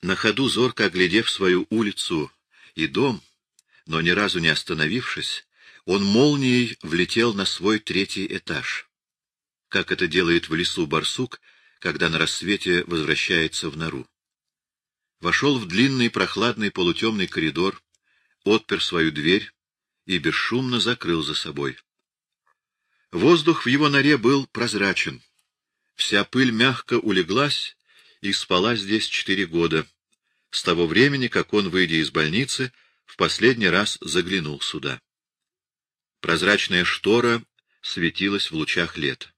На ходу, зорко оглядев свою улицу и дом, но ни разу не остановившись, он молнией влетел на свой третий этаж, как это делает в лесу барсук, когда на рассвете возвращается в нору. Вошел в длинный прохладный полутемный коридор, отпер свою дверь и бесшумно закрыл за собой. Воздух в его норе был прозрачен. Вся пыль мягко улеглась и спала здесь четыре года, с того времени, как он, выйдя из больницы, в последний раз заглянул сюда. Прозрачная штора светилась в лучах лета.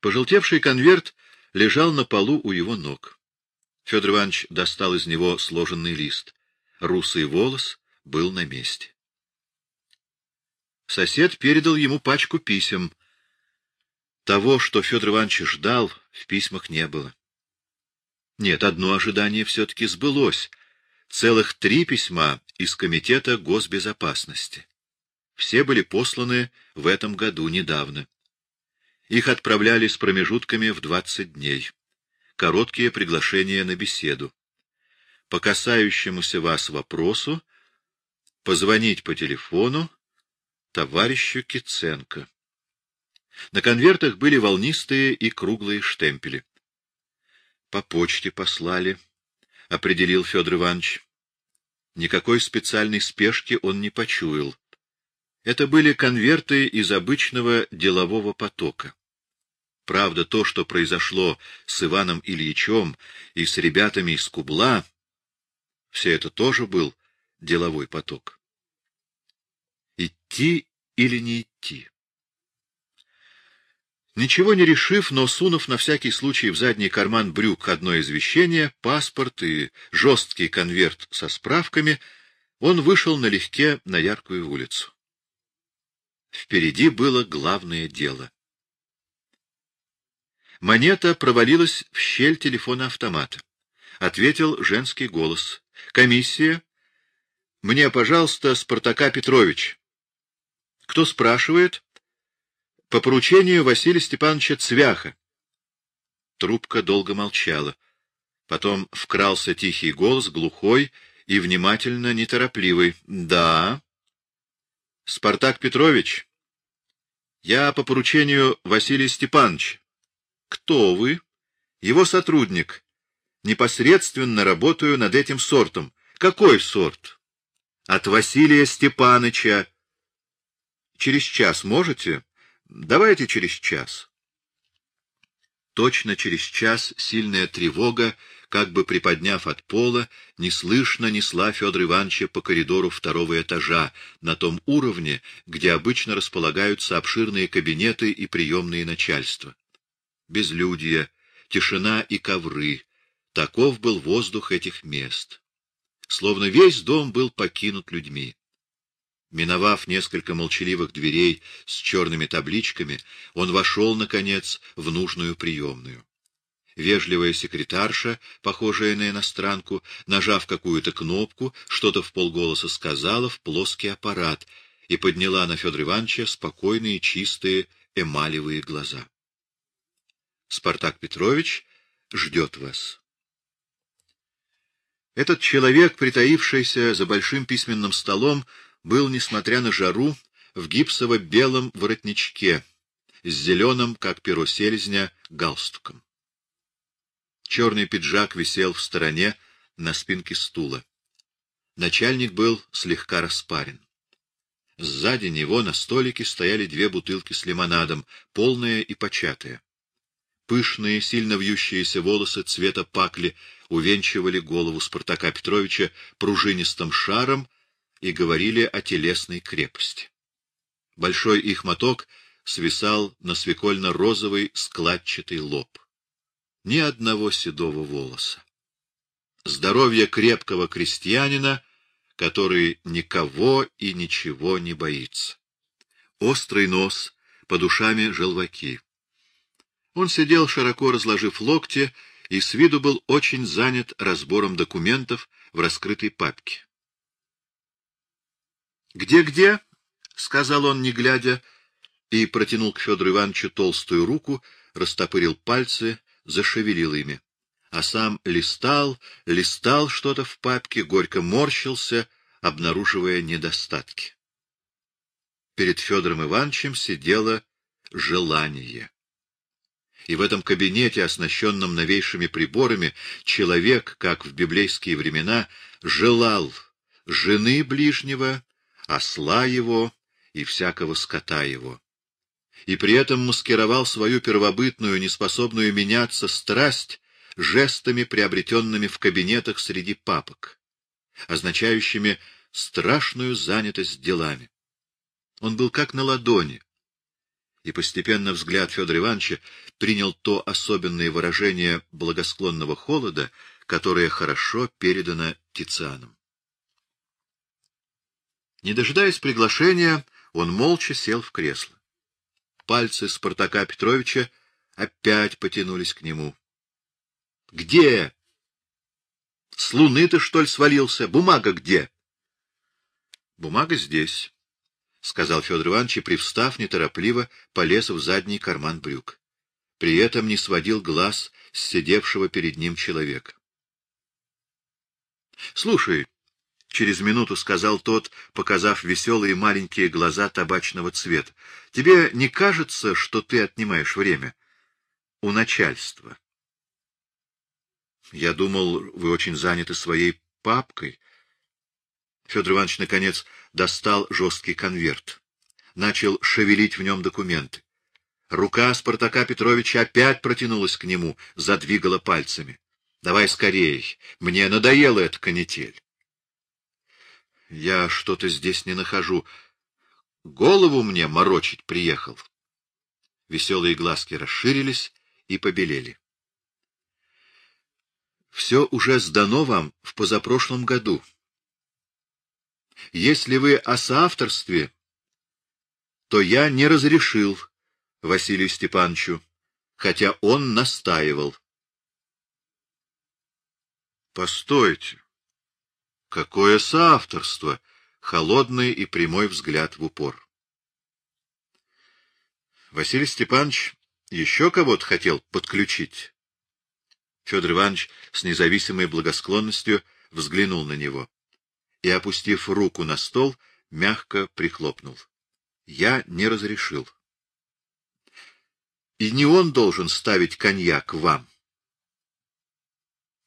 Пожелтевший конверт лежал на полу у его ног. Федор Иванович достал из него сложенный лист. Русый волос был на месте. Сосед передал ему пачку писем. Того, что Федор Иванович ждал, в письмах не было. Нет, одно ожидание все-таки сбылось. Целых три письма из Комитета госбезопасности. Все были посланы в этом году недавно. Их отправляли с промежутками в двадцать дней. Короткие приглашения на беседу. По касающемуся вас вопросу позвонить по телефону товарищу Киценко. На конвертах были волнистые и круглые штемпели. По почте послали, — определил Федор Иванович. Никакой специальной спешки он не почуял. Это были конверты из обычного делового потока. Правда, то, что произошло с Иваном Ильичем и с ребятами из Кубла, все это тоже был деловой поток. Идти или не идти? Ничего не решив, но сунув на всякий случай в задний карман брюк одно извещение, паспорт и жесткий конверт со справками, он вышел налегке на яркую улицу. Впереди было главное дело. Монета провалилась в щель телефона автомата. Ответил женский голос. «Комиссия? Мне, пожалуйста, Спартака Петрович». «Кто спрашивает?» «По поручению Василия Степановича Цвяха». Трубка долго молчала. Потом вкрался тихий голос, глухой и внимательно неторопливый. «Да». «Спартак Петрович, я по поручению Василия Степановича. Кто вы? Его сотрудник. Непосредственно работаю над этим сортом. Какой сорт? От Василия Степаныча. Через час можете? Давайте через час. Точно через час сильная тревога как бы приподняв от пола, неслышно несла Федора Ивановича по коридору второго этажа, на том уровне, где обычно располагаются обширные кабинеты и приемные начальства. Безлюдье, тишина и ковры — таков был воздух этих мест. Словно весь дом был покинут людьми. Миновав несколько молчаливых дверей с черными табличками, он вошел, наконец, в нужную приемную. Вежливая секретарша, похожая на иностранку, нажав какую-то кнопку, что-то в полголоса сказала в плоский аппарат и подняла на Федора Ивановича спокойные, чистые, эмалевые глаза. Спартак Петрович ждет вас. Этот человек, притаившийся за большим письменным столом, был, несмотря на жару, в гипсово-белом воротничке с зеленым, как перо селезня, галстуком. Черный пиджак висел в стороне на спинке стула. Начальник был слегка распарен. Сзади него на столике стояли две бутылки с лимонадом, полные и початые. Пышные, сильно вьющиеся волосы цвета пакли увенчивали голову Спартака Петровича пружинистым шаром и говорили о телесной крепости. Большой их моток свисал на свекольно-розовый складчатый лоб ни одного седого волоса. Здоровье крепкого крестьянина, который никого и ничего не боится. Острый нос, под ушами желваки. Он сидел, широко разложив локти, и с виду был очень занят разбором документов в раскрытой папке. «Где-где?» — сказал он, не глядя, и протянул к Федору Ивановичу толстую руку, растопырил пальцы, зашевелил ими. а сам листал, листал что-то в папке, горько морщился, обнаруживая недостатки. Перед Федором Ивановичем сидело желание. И в этом кабинете, оснащенном новейшими приборами, человек, как в библейские времена, желал жены ближнего, осла его и всякого скота его. И при этом маскировал свою первобытную, неспособную меняться страсть жестами, приобретенными в кабинетах среди папок, означающими страшную занятость делами. Он был как на ладони, и постепенно взгляд Федора Ивановича принял то особенное выражение благосклонного холода, которое хорошо передано Тицианом. Не дожидаясь приглашения, он молча сел в кресло. Пальцы Спартака Петровича опять потянулись к нему. — Где? — С луны ты, что ли, свалился? Бумага где? — Бумага здесь, — сказал Федор Иванович и, привстав неторопливо, полез в задний карман брюк. При этом не сводил глаз с сидевшего перед ним человека. — Слушай, через минуту сказал тот, показав веселые маленькие глаза табачного цвета. — Тебе не кажется, что ты отнимаешь время? У начальства. — Я думал, вы очень заняты своей папкой. Федор Иванович, наконец, достал жесткий конверт. Начал шевелить в нем документы. Рука Спартака Петровича опять протянулась к нему, задвигала пальцами. — Давай скорей, мне надоела эта канитель. Я что-то здесь не нахожу. Голову мне морочить приехал. Веселые глазки расширились и побелели. Все уже сдано вам в позапрошлом году. Если вы о соавторстве, то я не разрешил Василию Степановичу, хотя он настаивал. Постойте. Какое соавторство! Холодный и прямой взгляд в упор. Василий Степанович еще кого-то хотел подключить. Федор Иванович с независимой благосклонностью взглянул на него и, опустив руку на стол, мягко прихлопнул. Я не разрешил. И не он должен ставить коньяк вам.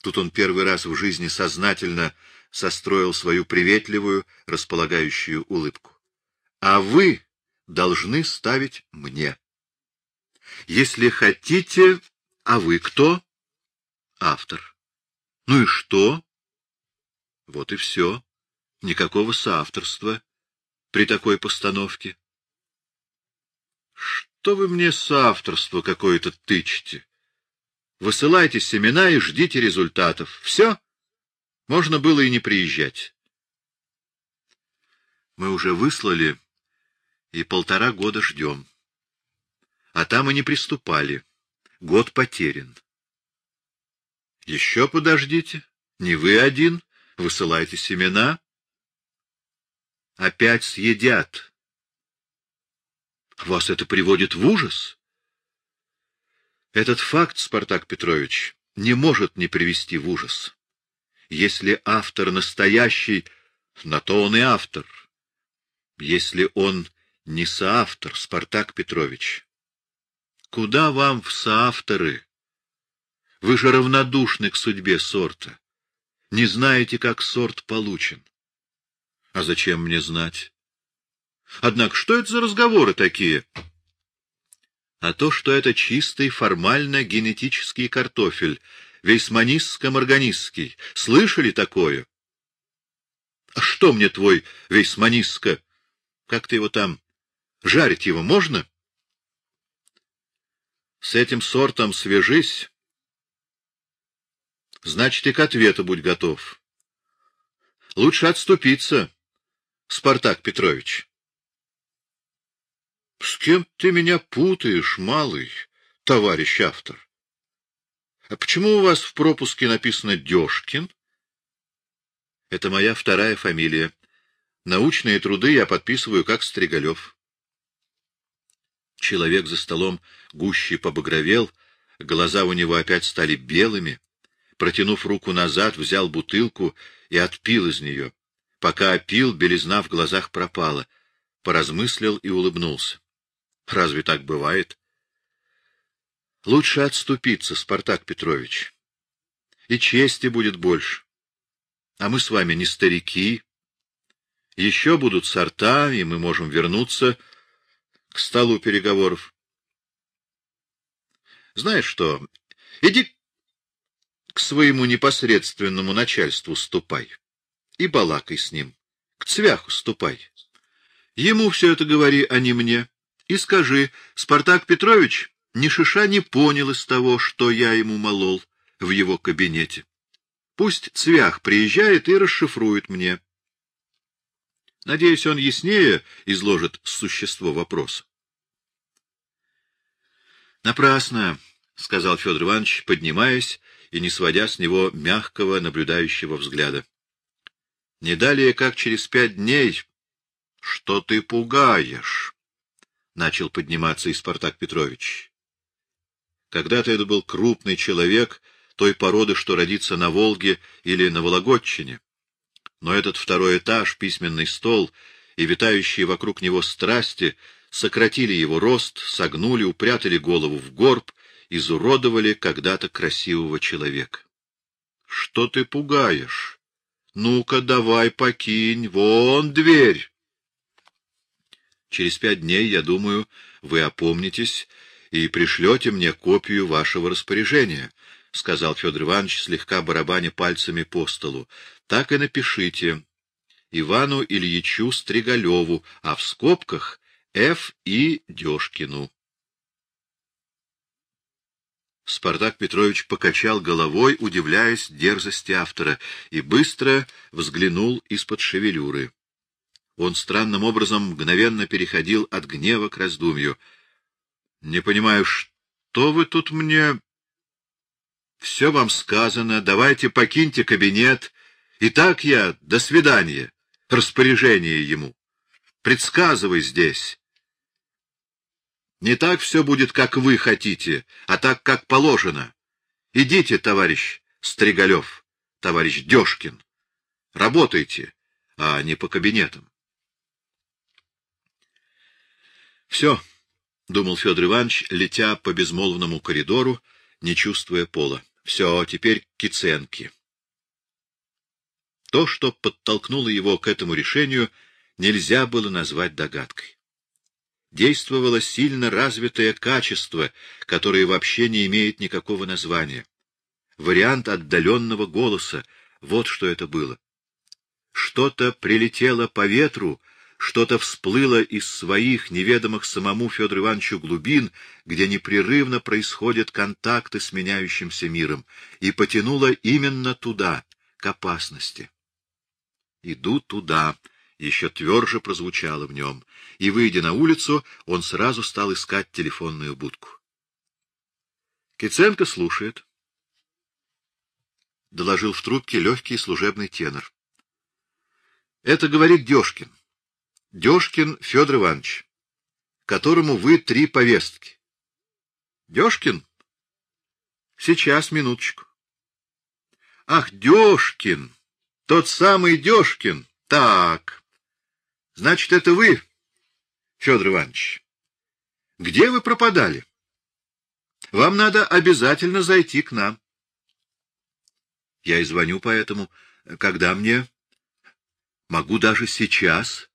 Тут он первый раз в жизни сознательно состроил свою приветливую, располагающую улыбку. А вы должны ставить мне. Если хотите, а вы кто? Автор. Ну и что? Вот и все. Никакого соавторства при такой постановке. Что вы мне соавторство какое-то тычете? Высылайте семена и ждите результатов. Все? Можно было и не приезжать. Мы уже выслали и полтора года ждем. А там и не приступали. Год потерян. Еще подождите. Не вы один. Высылайте семена. Опять съедят. Вас это приводит в ужас? Этот факт, Спартак Петрович, не может не привести в ужас. Если автор настоящий, на то он и автор. Если он не соавтор, Спартак Петрович, куда вам в соавторы? Вы же равнодушны к судьбе сорта. Не знаете, как сорт получен. А зачем мне знать? Однако, что это за разговоры такие? А то, что это чистый формально генетический картофель, вейсманистско-марганистский. Слышали такое? А что мне твой вейсманистско? Как ты его там? Жарить его можно? С этим сортом свяжись. Значит, и к ответу будь готов. Лучше отступиться, Спартак Петрович. С кем ты меня путаешь, малый, товарищ автор? А почему у вас в пропуске написано Дёшкин? Это моя вторая фамилия. Научные труды я подписываю как Стригалев. Человек за столом гуще побагровел, глаза у него опять стали белыми, протянув руку назад, взял бутылку и отпил из нее. Пока опил, белизна в глазах пропала. Поразмыслил и улыбнулся. Разве так бывает? Лучше отступиться, Спартак Петрович. И чести будет больше. А мы с вами не старики. Еще будут сорта, и мы можем вернуться к столу переговоров. Знаешь что, иди к своему непосредственному начальству ступай и балакай с ним. К цвяху ступай. Ему все это говори, а не мне. И скажи, Спартак Петрович ни шиша не понял из того, что я ему молол в его кабинете. Пусть Цвях приезжает и расшифрует мне. Надеюсь, он яснее изложит существо вопроса. Напрасно, — сказал Федор Иванович, поднимаясь и не сводя с него мягкого наблюдающего взгляда. — Не далее, как через пять дней. — Что ты пугаешь? — начал подниматься и Спартак Петрович. Когда-то это был крупный человек той породы, что родится на Волге или на Вологодчине. Но этот второй этаж, письменный стол и витающие вокруг него страсти сократили его рост, согнули, упрятали голову в горб, изуродовали когда-то красивого человека. — Что ты пугаешь? Ну-ка, давай покинь, вон дверь! Через пять дней, я думаю, вы опомнитесь и пришлете мне копию вашего распоряжения, — сказал Федор Иванович, слегка барабаня пальцами по столу. — Так и напишите. Ивану Ильичу Стригалеву, а в скобках Ф. И. Дёшкину. Спартак Петрович покачал головой, удивляясь дерзости автора, и быстро взглянул из-под шевелюры. Он странным образом мгновенно переходил от гнева к раздумью —— Не понимаю, что вы тут мне... — Все вам сказано, давайте покиньте кабинет. И так я, до свидания. Распоряжение ему. Предсказывай здесь. Не так все будет, как вы хотите, а так, как положено. Идите, товарищ Стригалев, товарищ Дёшкин. Работайте, а не по кабинетам. Все. — думал Федор Иванович, летя по безмолвному коридору, не чувствуя пола. — Все, теперь Киценки. То, что подтолкнуло его к этому решению, нельзя было назвать догадкой. Действовало сильно развитое качество, которое вообще не имеет никакого названия. Вариант отдаленного голоса — вот что это было. Что-то прилетело по ветру — что-то всплыло из своих, неведомых самому Федору Ивановичу глубин, где непрерывно происходят контакты с меняющимся миром, и потянуло именно туда, к опасности. «Иду туда», — еще тверже прозвучало в нем, и, выйдя на улицу, он сразу стал искать телефонную будку. Киценко слушает. Доложил в трубке легкий служебный тенор. Это говорит Дёшкин. Дёшкин Федор Иванович, которому вы три повестки. Дёшкин? Сейчас, минуточку. Ах, Дёшкин! Тот самый Дёшкин! Так. Значит, это вы, Федор Иванович. Где вы пропадали? Вам надо обязательно зайти к нам. Я и звоню поэтому, когда мне... Могу даже сейчас.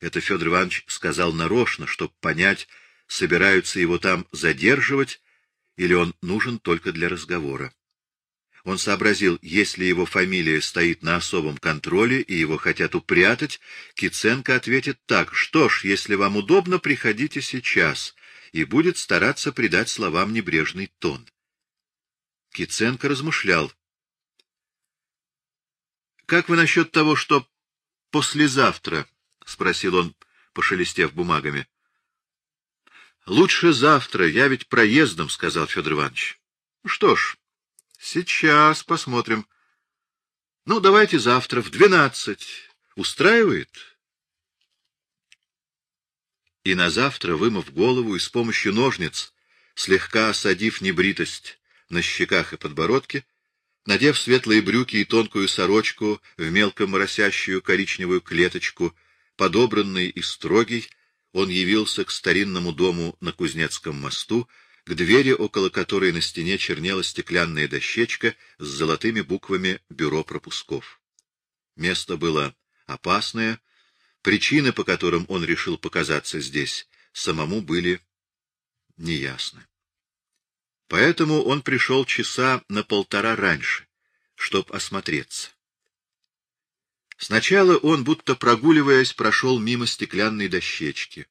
Это Федор Иванович сказал нарочно, чтобы понять, собираются его там задерживать, или он нужен только для разговора. Он сообразил, если его фамилия стоит на особом контроле и его хотят упрятать, Киценко ответит так, что ж, если вам удобно, приходите сейчас, и будет стараться придать словам небрежный тон. Киценко размышлял. — Как вы насчет того, что послезавтра — спросил он, пошелестев бумагами. — Лучше завтра, я ведь проездом, — сказал Федор Иванович. — Что ж, сейчас посмотрим. Ну, давайте завтра в двенадцать. Устраивает? И на завтра, вымыв голову и с помощью ножниц, слегка осадив небритость на щеках и подбородке, Надев светлые брюки и тонкую сорочку в мелко моросящую коричневую клеточку, подобранный и строгий, он явился к старинному дому на Кузнецком мосту, к двери, около которой на стене чернела стеклянная дощечка с золотыми буквами «Бюро пропусков». Место было опасное, причины, по которым он решил показаться здесь, самому были неясны. Поэтому он пришел часа на полтора раньше, чтоб осмотреться. Сначала он, будто прогуливаясь, прошел мимо стеклянной дощечки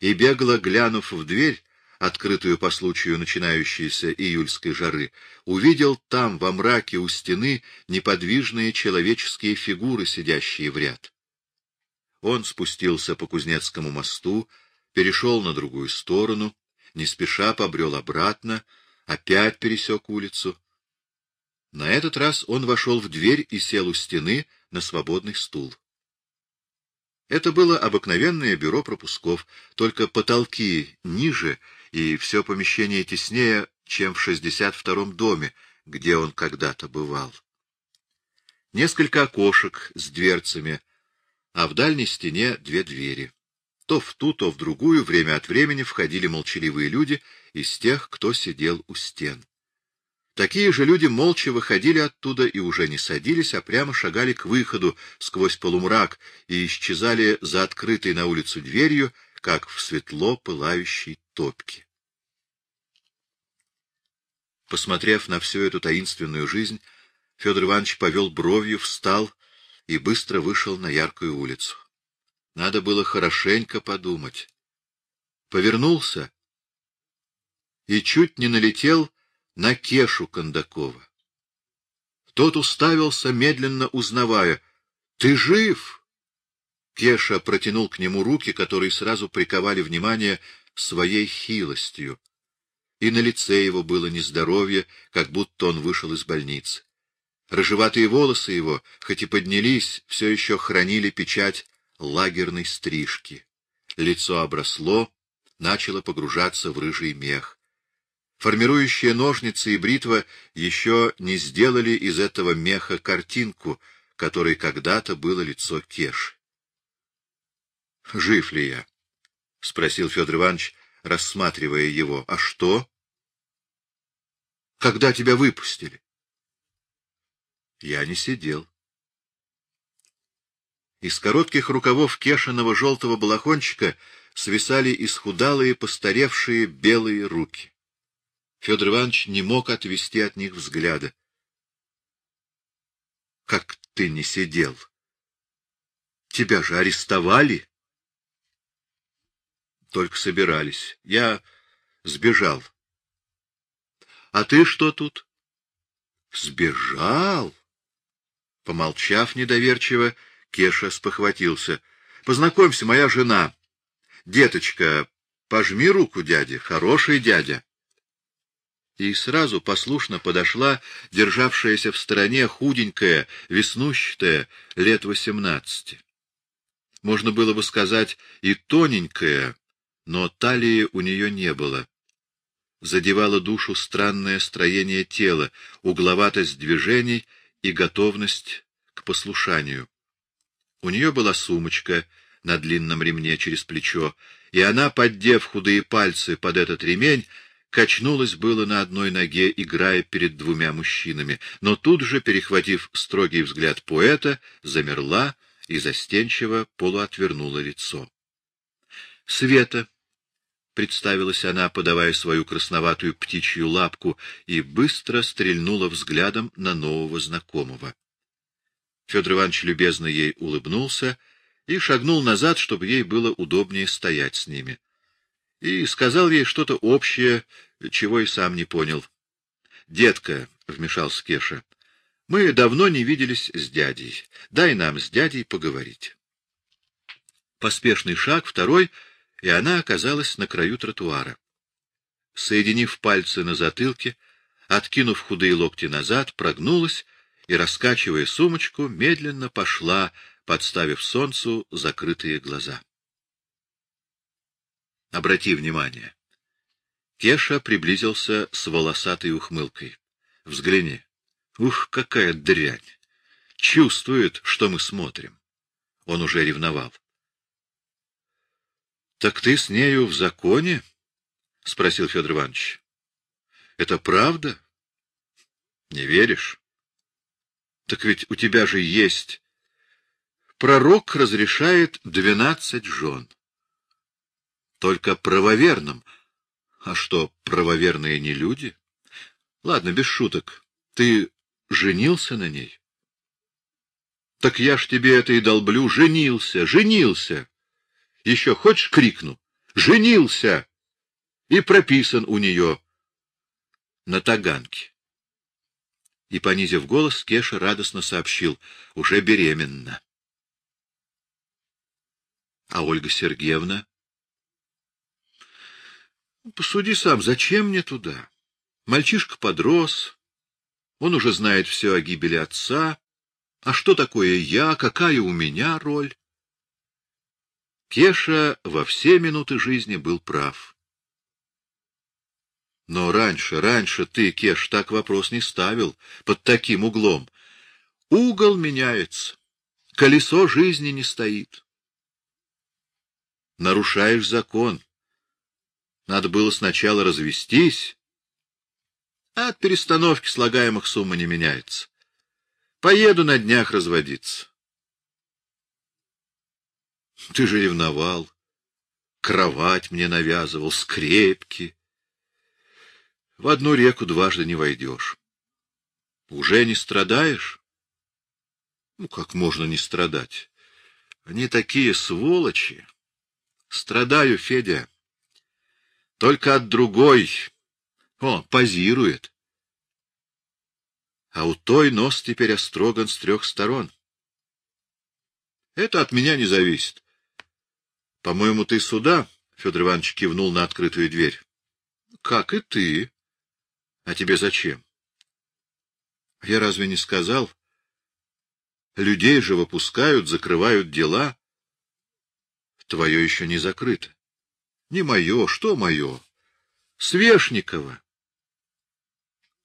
и, бегло глянув в дверь, открытую по случаю начинающейся июльской жары, увидел там, во мраке у стены, неподвижные человеческие фигуры, сидящие в ряд. Он спустился по Кузнецкому мосту, перешел на другую сторону, не спеша побрел обратно, опять пересек улицу. На этот раз он вошел в дверь и сел у стены на свободный стул. Это было обыкновенное бюро пропусков, только потолки ниже и все помещение теснее, чем в 62-м доме, где он когда-то бывал. Несколько окошек с дверцами, а в дальней стене две двери. То в ту, то в другую время от времени входили молчаливые люди из тех, кто сидел у стен. Такие же люди молча выходили оттуда и уже не садились, а прямо шагали к выходу сквозь полумрак и исчезали за открытой на улицу дверью, как в светло пылающей топке. Посмотрев на всю эту таинственную жизнь, Федор Иванович повел бровью, встал и быстро вышел на яркую улицу. Надо было хорошенько подумать. Повернулся и чуть не налетел на Кешу Кондакова. Тот уставился, медленно узнавая. — Ты жив? Кеша протянул к нему руки, которые сразу приковали внимание своей хилостью. И на лице его было нездоровье, как будто он вышел из больницы. Рыжеватые волосы его, хоть и поднялись, все еще хранили печать лагерной стрижки. Лицо обросло, начало погружаться в рыжий мех. Формирующие ножницы и бритва еще не сделали из этого меха картинку, которой когда-то было лицо Кеш. — Жив ли я? — спросил Федор Иванович, рассматривая его. — А что? — Когда тебя выпустили? — Я не сидел. Из коротких рукавов кешиного желтого балахончика свисали исхудалые, постаревшие белые руки. Федор Иванович не мог отвести от них взгляда. — Как ты не сидел? Тебя же арестовали? — Только собирались. Я сбежал. — А ты что тут? — Сбежал? Помолчав недоверчиво, Кеша спохватился. — Познакомься, моя жена. Деточка, пожми руку дяде, хороший дядя и сразу послушно подошла державшаяся в стороне худенькая, веснущатая, лет восемнадцати. Можно было бы сказать и тоненькая, но талии у нее не было. Задевало душу странное строение тела, угловатость движений и готовность к послушанию. У нее была сумочка на длинном ремне через плечо, и она, поддев худые пальцы под этот ремень, качнулась было на одной ноге, играя перед двумя мужчинами, но тут же, перехватив строгий взгляд поэта, замерла и застенчиво полуотвернула лицо. — Света! — представилась она, подавая свою красноватую птичью лапку, и быстро стрельнула взглядом на нового знакомого. Федор Иванович любезно ей улыбнулся и шагнул назад, чтобы ей было удобнее стоять с ними и сказал ей что-то общее, чего и сам не понял. — Детка, — вмешался Кеша, — мы давно не виделись с дядей. Дай нам с дядей поговорить. Поспешный шаг, второй, и она оказалась на краю тротуара. Соединив пальцы на затылке, откинув худые локти назад, прогнулась и, раскачивая сумочку, медленно пошла, подставив солнцу закрытые глаза. Обрати внимание. Кеша приблизился с волосатой ухмылкой. Взгляни. Ух, какая дрянь! Чувствует, что мы смотрим. Он уже ревновал. — Так ты с нею в законе? — спросил Федор Иванович. — Это правда? — Не веришь? — Так ведь у тебя же есть... Пророк разрешает двенадцать жен. Только правоверным. А что, правоверные не люди? Ладно, без шуток. Ты женился на ней? Так я ж тебе это и долблю. Женился, женился. Еще хочешь крикну? Женился! И прописан у нее на таганке. И, понизив голос, Кеша радостно сообщил, уже беременна. А Ольга Сергеевна? Посуди сам, зачем мне туда? Мальчишка подрос, он уже знает все о гибели отца. А что такое я, какая у меня роль? Кеша во все минуты жизни был прав. Но раньше, раньше ты, Кеш, так вопрос не ставил, под таким углом. Угол меняется, колесо жизни не стоит. Нарушаешь закон. Надо было сначала развестись, а от перестановки слагаемых сумма не меняется. Поеду на днях разводиться. Ты же ревновал, кровать мне навязывал, скрепки. В одну реку дважды не войдешь. Уже не страдаешь? Ну, как можно не страдать? Они такие сволочи. Страдаю, Федя. Только от другой. О, позирует. А у той нос теперь остроган с трех сторон. Это от меня не зависит. По-моему, ты сюда, — Федор Иванович кивнул на открытую дверь. — Как и ты. А тебе зачем? Я разве не сказал? Людей же выпускают, закрывают дела. Твое еще не закрыто. Не мое, что мое? Свешникова.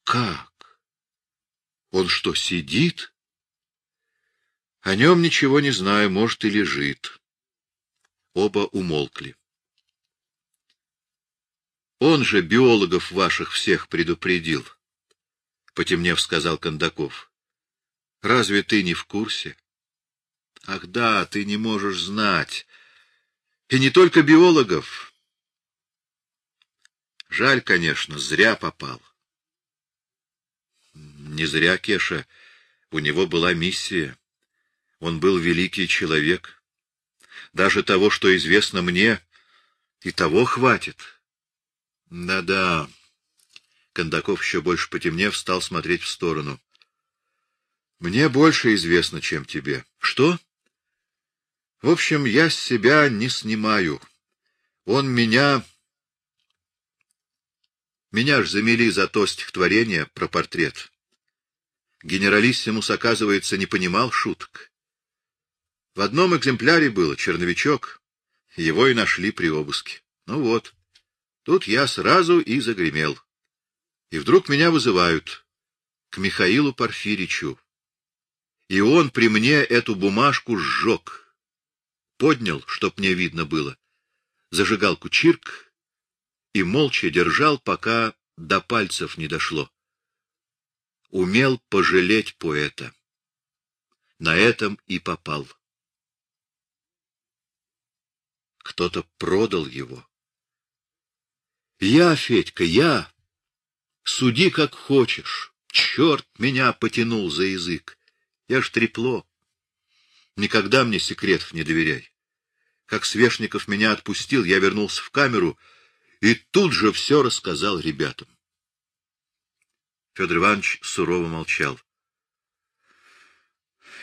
Как? Он что, сидит? О нем ничего не знаю, может, и лежит. Оба умолкли. Он же биологов ваших всех предупредил, — потемнев сказал Кондаков. Разве ты не в курсе? Ах да, ты не можешь знать. И не только биологов. Жаль, конечно, зря попал. Не зря, Кеша. У него была миссия. Он был великий человек. Даже того, что известно мне, и того хватит. Да-да. Кондаков, еще больше потемнев, стал смотреть в сторону. Мне больше известно, чем тебе. Что? В общем, я с себя не снимаю. Он меня... Меня ж замели за то стихотворение про портрет. Генералиссимус, оказывается, не понимал шуток. В одном экземпляре было черновичок. Его и нашли при обыске. Ну вот, тут я сразу и загремел. И вдруг меня вызывают к Михаилу Порфиричу. И он при мне эту бумажку сжег. Поднял, чтоб мне видно было. Зажигалку чирк и молча держал, пока до пальцев не дошло. Умел пожалеть поэта. На этом и попал. Кто-то продал его. Я, Федька, я. Суди как хочешь. Черт меня потянул за язык. Я ж трепло. Никогда мне секретов не доверяй. Как Свешников меня отпустил, я вернулся в камеру и тут же все рассказал ребятам. Федор Иванович сурово молчал.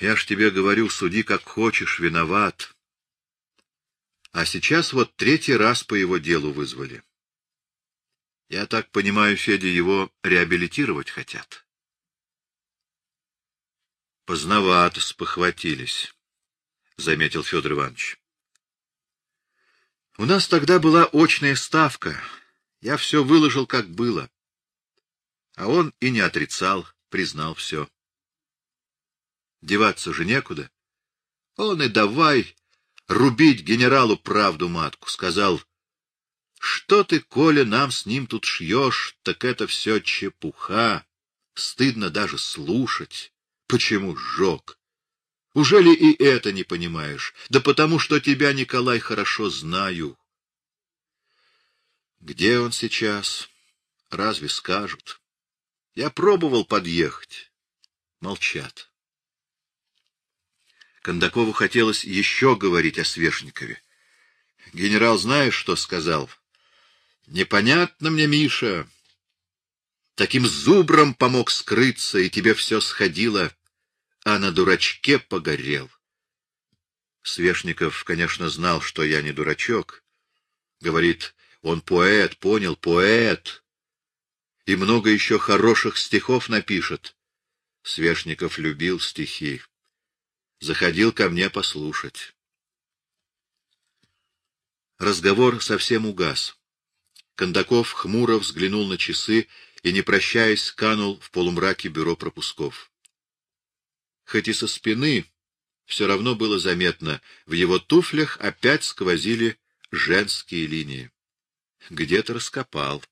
Я ж тебе говорю, суди как хочешь, виноват. А сейчас вот третий раз по его делу вызвали. Я так понимаю, Федя, его реабилитировать хотят. Поздновато спохватились, — заметил Федор Иванович. У нас тогда была очная ставка. Я все выложил, как было. А он и не отрицал, признал все. Деваться же некуда. Он и давай рубить генералу правду матку, сказал, что ты, Коля, нам с ним тут шьешь, так это все чепуха, стыдно даже слушать. Почему сжег? Ужели и это не понимаешь? Да потому что тебя, Николай, хорошо знаю. Где он сейчас? Разве скажут? Я пробовал подъехать. Молчат. Кондакову хотелось еще говорить о Свешникове. Генерал, знаешь, что сказал? Непонятно мне, Миша. Таким зубром помог скрыться, и тебе все сходило а на дурачке погорел. Свешников, конечно, знал, что я не дурачок. Говорит, он поэт, понял, поэт. И много еще хороших стихов напишет. Свешников любил стихи. Заходил ко мне послушать. Разговор совсем угас. Кондаков хмуро взглянул на часы и, не прощаясь, канул в полумраке бюро пропусков хоть и со спины, все равно было заметно, в его туфлях опять сквозили женские линии. Где-то раскопал.